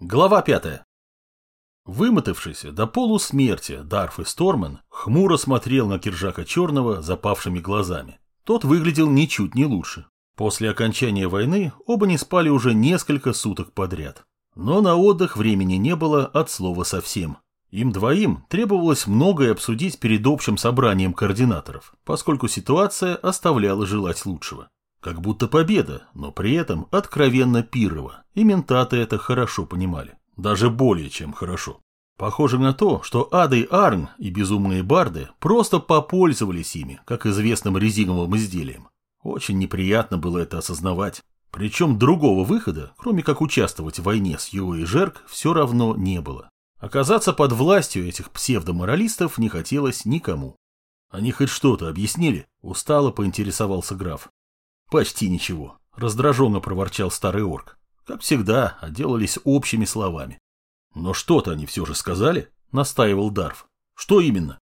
Глава пятая. Вымотавшийся до полусмерти Дарф и Сторман хмуро смотрел на Киржака Черного запавшими глазами. Тот выглядел ничуть не лучше. После окончания войны оба не спали уже несколько суток подряд. Но на отдых времени не было от слова совсем. Им двоим требовалось многое обсудить перед общим собранием координаторов, поскольку ситуация оставляла желать лучшего. Как будто победа, но при этом откровенно пирова, и ментаты это хорошо понимали. Даже более чем хорошо. Похоже на то, что Ады Арн и безумные барды просто попользовались ими, как известным резиновым изделием. Очень неприятно было это осознавать. Причем другого выхода, кроме как участвовать в войне с Юо и Жерк, все равно не было. Оказаться под властью этих псевдоморалистов не хотелось никому. Они хоть что-то объяснили, устало поинтересовался граф. Почти ничего, раздраженно проворчал старый орк. Как всегда, отделались общими словами. Но что-то они все же сказали, настаивал Дарф. Что именно?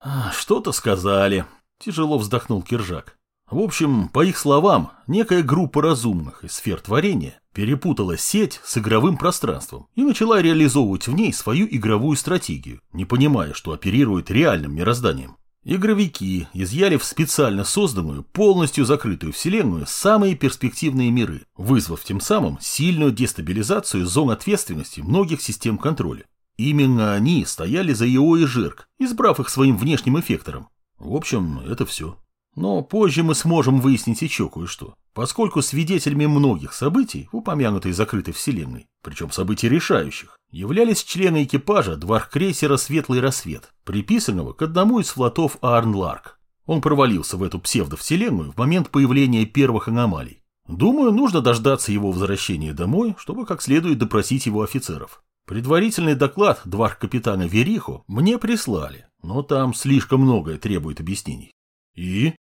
«А, что-то сказали, тяжело вздохнул Киржак. В общем, по их словам, некая группа разумных из сфер творения перепутала сеть с игровым пространством и начала реализовывать в ней свою игровую стратегию, не понимая, что оперирует реальным мирозданием. Игровики изъяли в специально созданную, полностью закрытую вселенную самые перспективные миры, вызвав тем самым сильную дестабилизацию зон ответственности многих систем контроля. Именно они стояли за ИО и ЖИРК, избрав их своим внешним эффектором. В общем, это все. Но позже мы сможем выяснить еще кое-что, поскольку свидетелями многих событий упомянутой закрытой вселенной, причем событий решающих, являлись члены экипажа дварх-крейсера «Светлый рассвет», приписанного к одному из флотов Арн-Ларк. Он провалился в эту псевдовселенную в момент появления первых аномалий. Думаю, нужно дождаться его возвращения домой, чтобы как следует допросить его офицеров. Предварительный доклад дварх-капитана Верихо мне прислали, но там слишком многое требует объяснений. И?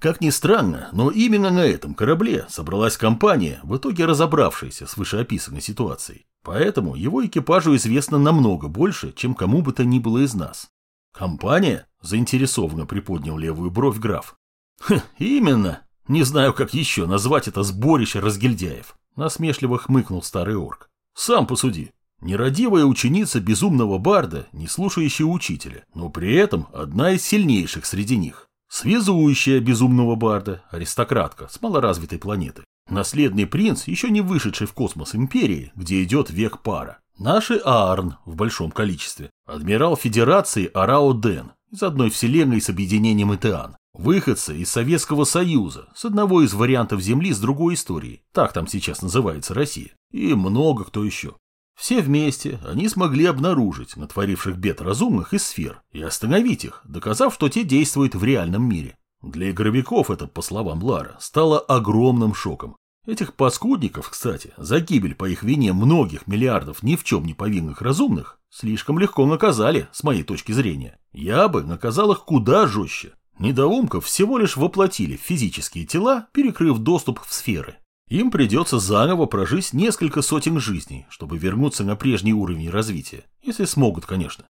Как ни странно, но именно на этом корабле собралась компания, в итоге разобравшаяся с вышеописанной ситуацией. Поэтому его экипажу известно намного больше, чем кому бы то ни было из нас. Компания? Заинтересованно приподнял левую бровь граф. Хм, именно. Не знаю, как еще назвать это сборище разгильдяев. Насмешливо хмыкнул старый орк. Сам посуди. Нерадивая ученица безумного барда, не слушающая учителя, но при этом одна из сильнейших среди них. Связующая безумного барда, аристократка с малоразвитой планеты. Наследный принц, еще не вышедший в космос империи, где идет век пара. Наши Аарн в большом количестве. Адмирал Федерации Арао Ден из одной вселенной с объединением Итеан. Выходцы из Советского Союза, с одного из вариантов Земли с другой историей. Так там сейчас называется Россия. И много кто еще. Все вместе они смогли обнаружить натворивших бед разумных из сфер и остановить их, доказав, что те действуют в реальном мире. Для игровиков это, по словам Лара, стало огромным шоком. Этих паскудников, кстати, за гибель по их вине многих миллиардов ни в чем не повинных разумных слишком легко наказали, с моей точки зрения. Я бы наказал их куда жестче. Недоумков всего лишь воплотили в физические тела, перекрыв доступ в сферы. Им придется заново прожить несколько сотен жизней, чтобы вернуться на прежний уровень развития. Если смогут, конечно.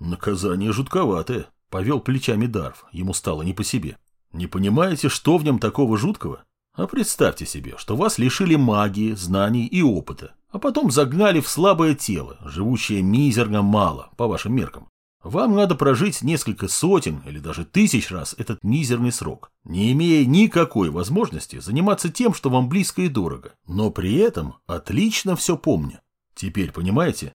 Наказание жутковатое, повел плечами Дарф, ему стало не по себе. Не понимаете, что в нем такого жуткого? А представьте себе, что вас лишили магии, знаний и опыта, а потом загнали в слабое тело, живущее мизерно мало, по вашим меркам. Вам надо прожить несколько сотен или даже тысяч раз этот мизерный срок, не имея никакой возможности заниматься тем, что вам близко и дорого, но при этом отлично все помня. Теперь понимаете?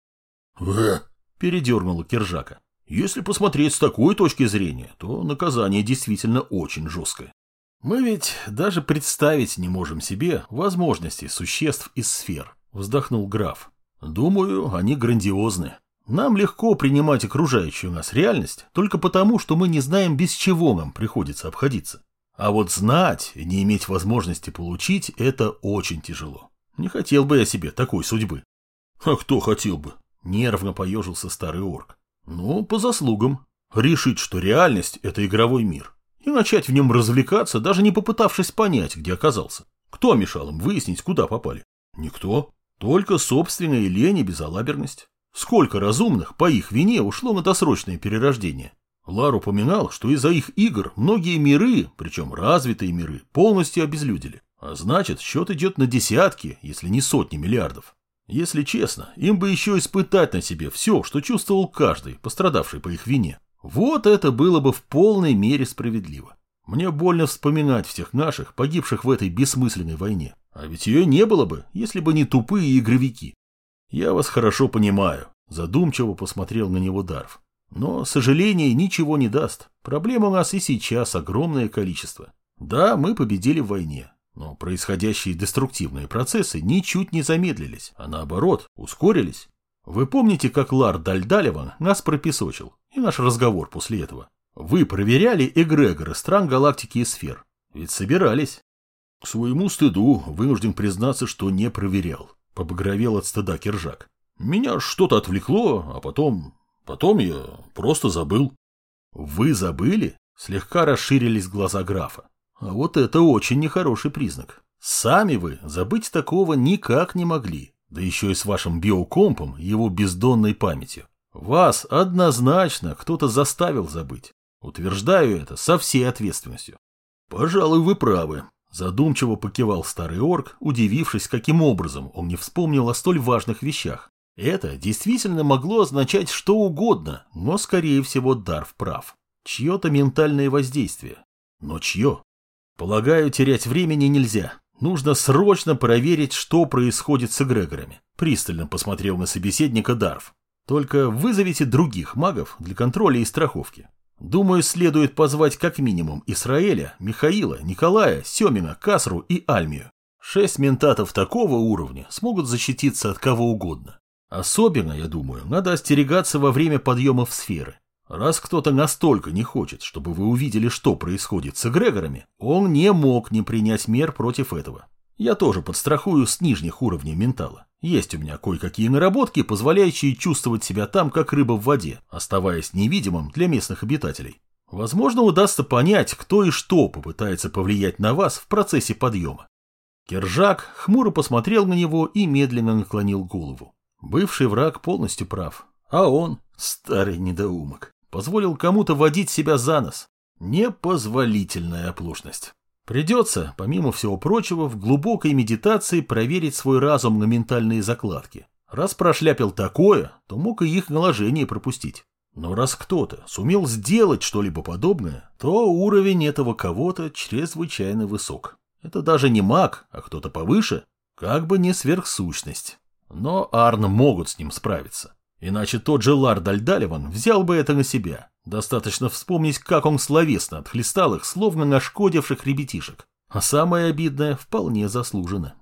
Передернула Киржака. Если посмотреть с такой точки зрения, то наказание действительно очень жесткое. Мы ведь даже представить не можем себе возможности существ из сфер, вздохнул граф. Думаю, они грандиозны. Нам легко принимать окружающую нас реальность только потому, что мы не знаем, без чего нам приходится обходиться. А вот знать и не иметь возможности получить – это очень тяжело. Не хотел бы я себе такой судьбы. А кто хотел бы? Нервно поежился старый орк. Ну, по заслугам. Решить, что реальность – это игровой мир. И начать в нем развлекаться, даже не попытавшись понять, где оказался. Кто мешал им выяснить, куда попали? Никто. Только собственная лень и безалаберность. Сколько разумных по их вине ушло на досрочное перерождение? Лар упоминал, что из-за их игр многие миры, причем развитые миры, полностью обезлюдили. А значит, счет идет на десятки, если не сотни миллиардов. Если честно, им бы еще испытать на себе все, что чувствовал каждый, пострадавший по их вине. Вот это было бы в полной мере справедливо. Мне больно вспоминать всех наших, погибших в этой бессмысленной войне. А ведь ее не было бы, если бы не тупые игровики. Я вас хорошо понимаю, задумчиво посмотрел на него Дарф. Но сожаление ничего не даст. Проблем у нас и сейчас огромное количество. Да, мы победили в войне, но происходящие деструктивные процессы ничуть не замедлились, а наоборот, ускорились. Вы помните, как Лар Дальдалеван нас пропесочил, и наш разговор после этого? Вы проверяли эгрегоры стран галактики и сфер? Ведь собирались. К своему стыду вынужден признаться, что не проверял. Побагровел от стыда Киржак. Меня что-то отвлекло, а потом... Потом я просто забыл. Вы забыли? Слегка расширились глаза графа. А вот это очень нехороший признак. Сами вы забыть такого никак не могли, да еще и с вашим биокомпом, его бездонной памятью. Вас однозначно кто-то заставил забыть. Утверждаю это со всей ответственностью. Пожалуй, вы правы. Задумчиво покивал старый орк, удивившись, каким образом он не вспомнил о столь важных вещах. Это действительно могло означать что угодно, но, скорее всего, Дарв прав. Чье-то ментальное воздействие. Но чье? Полагаю, терять времени нельзя. Нужно срочно проверить, что происходит с эгрегорами. Пристально посмотрел на собеседника Дарф. Только вызовите других магов для контроля и страховки. Думаю, следует позвать как минимум Исраэля, Михаила, Николая, Семина, Касру и Альмию. Шесть ментатов такого уровня смогут защититься от кого угодно. Особенно, я думаю, надо остерегаться во время подъема в сферы. Раз кто-то настолько не хочет, чтобы вы увидели, что происходит с эгрегорами, он не мог не принять мер против этого. Я тоже подстрахую с нижних уровней ментала. Есть у меня кое-какие наработки, позволяющие чувствовать себя там, как рыба в воде, оставаясь невидимым для местных обитателей. Возможно, удастся понять, кто и что попытается повлиять на вас в процессе подъема. Кержак хмуро посмотрел на него и медленно наклонил голову. Бывший враг полностью прав, а он, старый недоумок, позволил кому-то водить себя за нос. Непозволительная оплошность. Придется, помимо всего прочего, в глубокой медитации проверить свой разум на ментальные закладки. Раз прошляпил такое, то мог и их наложение пропустить. Но раз кто-то сумел сделать что-либо подобное, то уровень этого кого-то чрезвычайно высок. Это даже не маг, а кто-то повыше, как бы не сверхсущность. Но Арн могут с ним справиться. Иначе тот же Лар Дальдаливан взял бы это на себя. Достаточно вспомнить, как он словесно отхлестал их, словно нашкодивших ребятишек. А самое обидное вполне заслужено.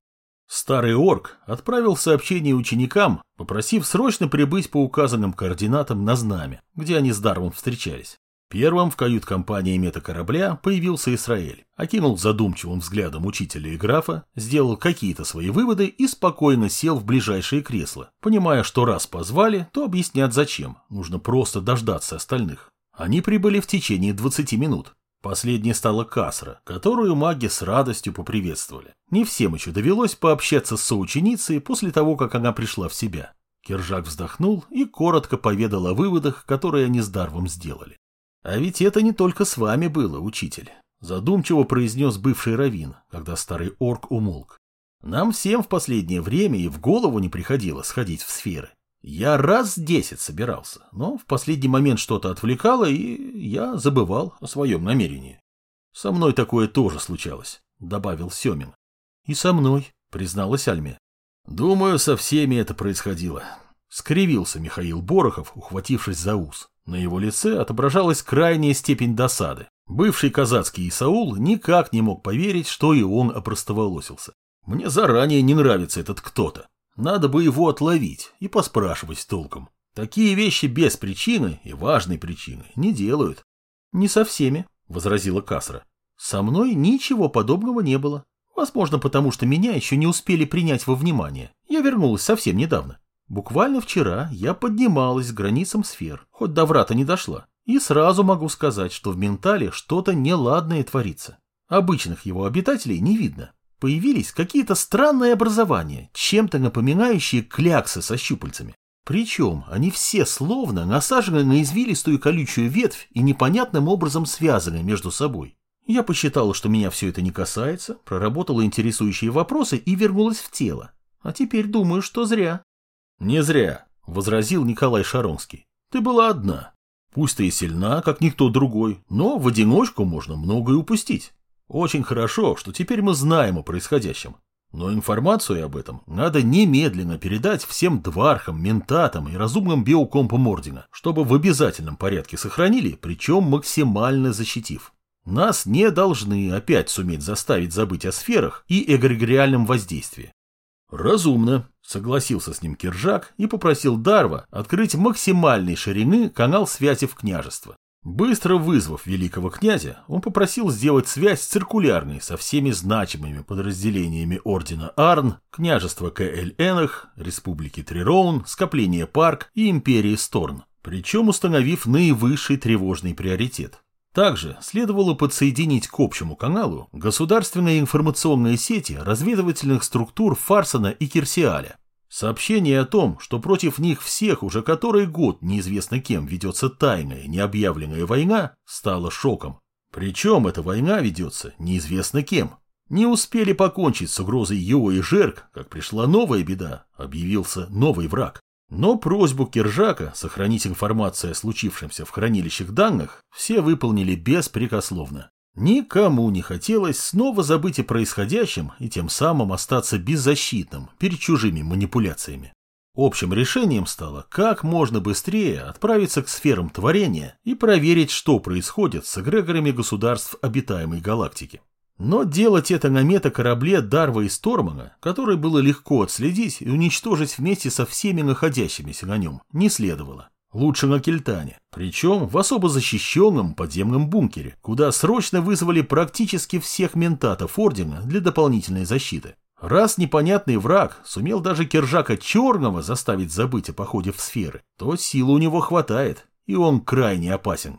Старый орк отправил сообщение ученикам, попросив срочно прибыть по указанным координатам на знамя, где они с Дарвом встречались. Первым в кают-компании метакорабля появился Израиль, окинул задумчивым взглядом учителя и графа, сделал какие-то свои выводы и спокойно сел в ближайшее кресло, понимая, что раз позвали, то объяснят зачем, нужно просто дождаться остальных. Они прибыли в течение 20 минут. Последней стала Касра, которую маги с радостью поприветствовали. Не всем еще довелось пообщаться с соученицей после того, как она пришла в себя. Кержак вздохнул и коротко поведал о выводах, которые они с Дарвом сделали. «А ведь это не только с вами было, учитель», — задумчиво произнес бывший раввин, когда старый орк умолк. «Нам всем в последнее время и в голову не приходило сходить в сферы. Я раз десять собирался, но в последний момент что-то отвлекало, и я забывал о своем намерении. Со мной такое тоже случалось», — добавил Семин. «И со мной», — призналась Альме. «Думаю, со всеми это происходило», — скривился Михаил Борохов, ухватившись за ус. На его лице отображалась крайняя степень досады. Бывший казацкий Исаул никак не мог поверить, что и он опростоволосился. Мне заранее не нравится этот кто-то. Надо бы его отловить и поспрашивать толком. Такие вещи без причины и важной причины не делают. Не со всеми, возразила Касра. Со мной ничего подобного не было. Возможно, потому что меня еще не успели принять во внимание. Я вернулась совсем недавно. Буквально вчера я поднималась к границам сфер, хоть до врата не дошла, и сразу могу сказать, что в ментале что-то неладное творится. Обычных его обитателей не видно. Появились какие-то странные образования, чем-то напоминающие кляксы со щупальцами. Причем они все словно насажены на извилистую колючую ветвь и непонятным образом связаны между собой. Я посчитала, что меня все это не касается, проработала интересующие вопросы и вернулась в тело. а теперь думаю, что зря. Не зря, возразил Николай Шаронский. Ты была одна. Пусть ты и сильна, как никто другой, но в одиночку можно многое упустить. Очень хорошо, что теперь мы знаем о происходящем. Но информацию об этом надо немедленно передать всем двархам, ментатам и разумным биокомпам Ордена, чтобы в обязательном порядке сохранили, причем максимально защитив. Нас не должны опять суметь заставить забыть о сферах и эгрегориальном воздействии. Разумно, согласился с ним Киржак и попросил Дарва открыть максимальной ширины канал связи в княжество. Быстро вызвав великого князя, он попросил сделать связь циркулярной со всеми значимыми подразделениями ордена Арн, княжества Кэль-Энах, республики Трироун, скопления Парк и империи Сторн, причем установив наивысший тревожный приоритет. Также следовало подсоединить к общему каналу государственные информационные сети разведывательных структур Фарсона и Кирсиаля, Сообщение о том, что против них всех уже который год неизвестно кем ведется тайная, необъявленная война, стало шоком. Причем эта война ведется неизвестно кем. Не успели покончить с угрозой Йо и Жерк, как пришла новая беда, объявился новый враг. Но просьбу Киржака сохранить информацию о случившемся в хранилищах данных все выполнили беспрекословно. Никому не хотелось снова забыть о происходящем и тем самым остаться беззащитным перед чужими манипуляциями. Общим решением стало как можно быстрее отправиться к сферам творения и проверить, что происходит с эгрегорами государств обитаемой галактики. Но делать это на метакорабле Дарва и Стормана, который было легко отследить и уничтожить вместе со всеми находящимися на нем, не следовало. Лучше на Кельтане, причем в особо защищенном подземном бункере, куда срочно вызвали практически всех ментатов Ордена для дополнительной защиты. Раз непонятный враг сумел даже Кержака Черного заставить забыть о походе в сферы, то силы у него хватает, и он крайне опасен.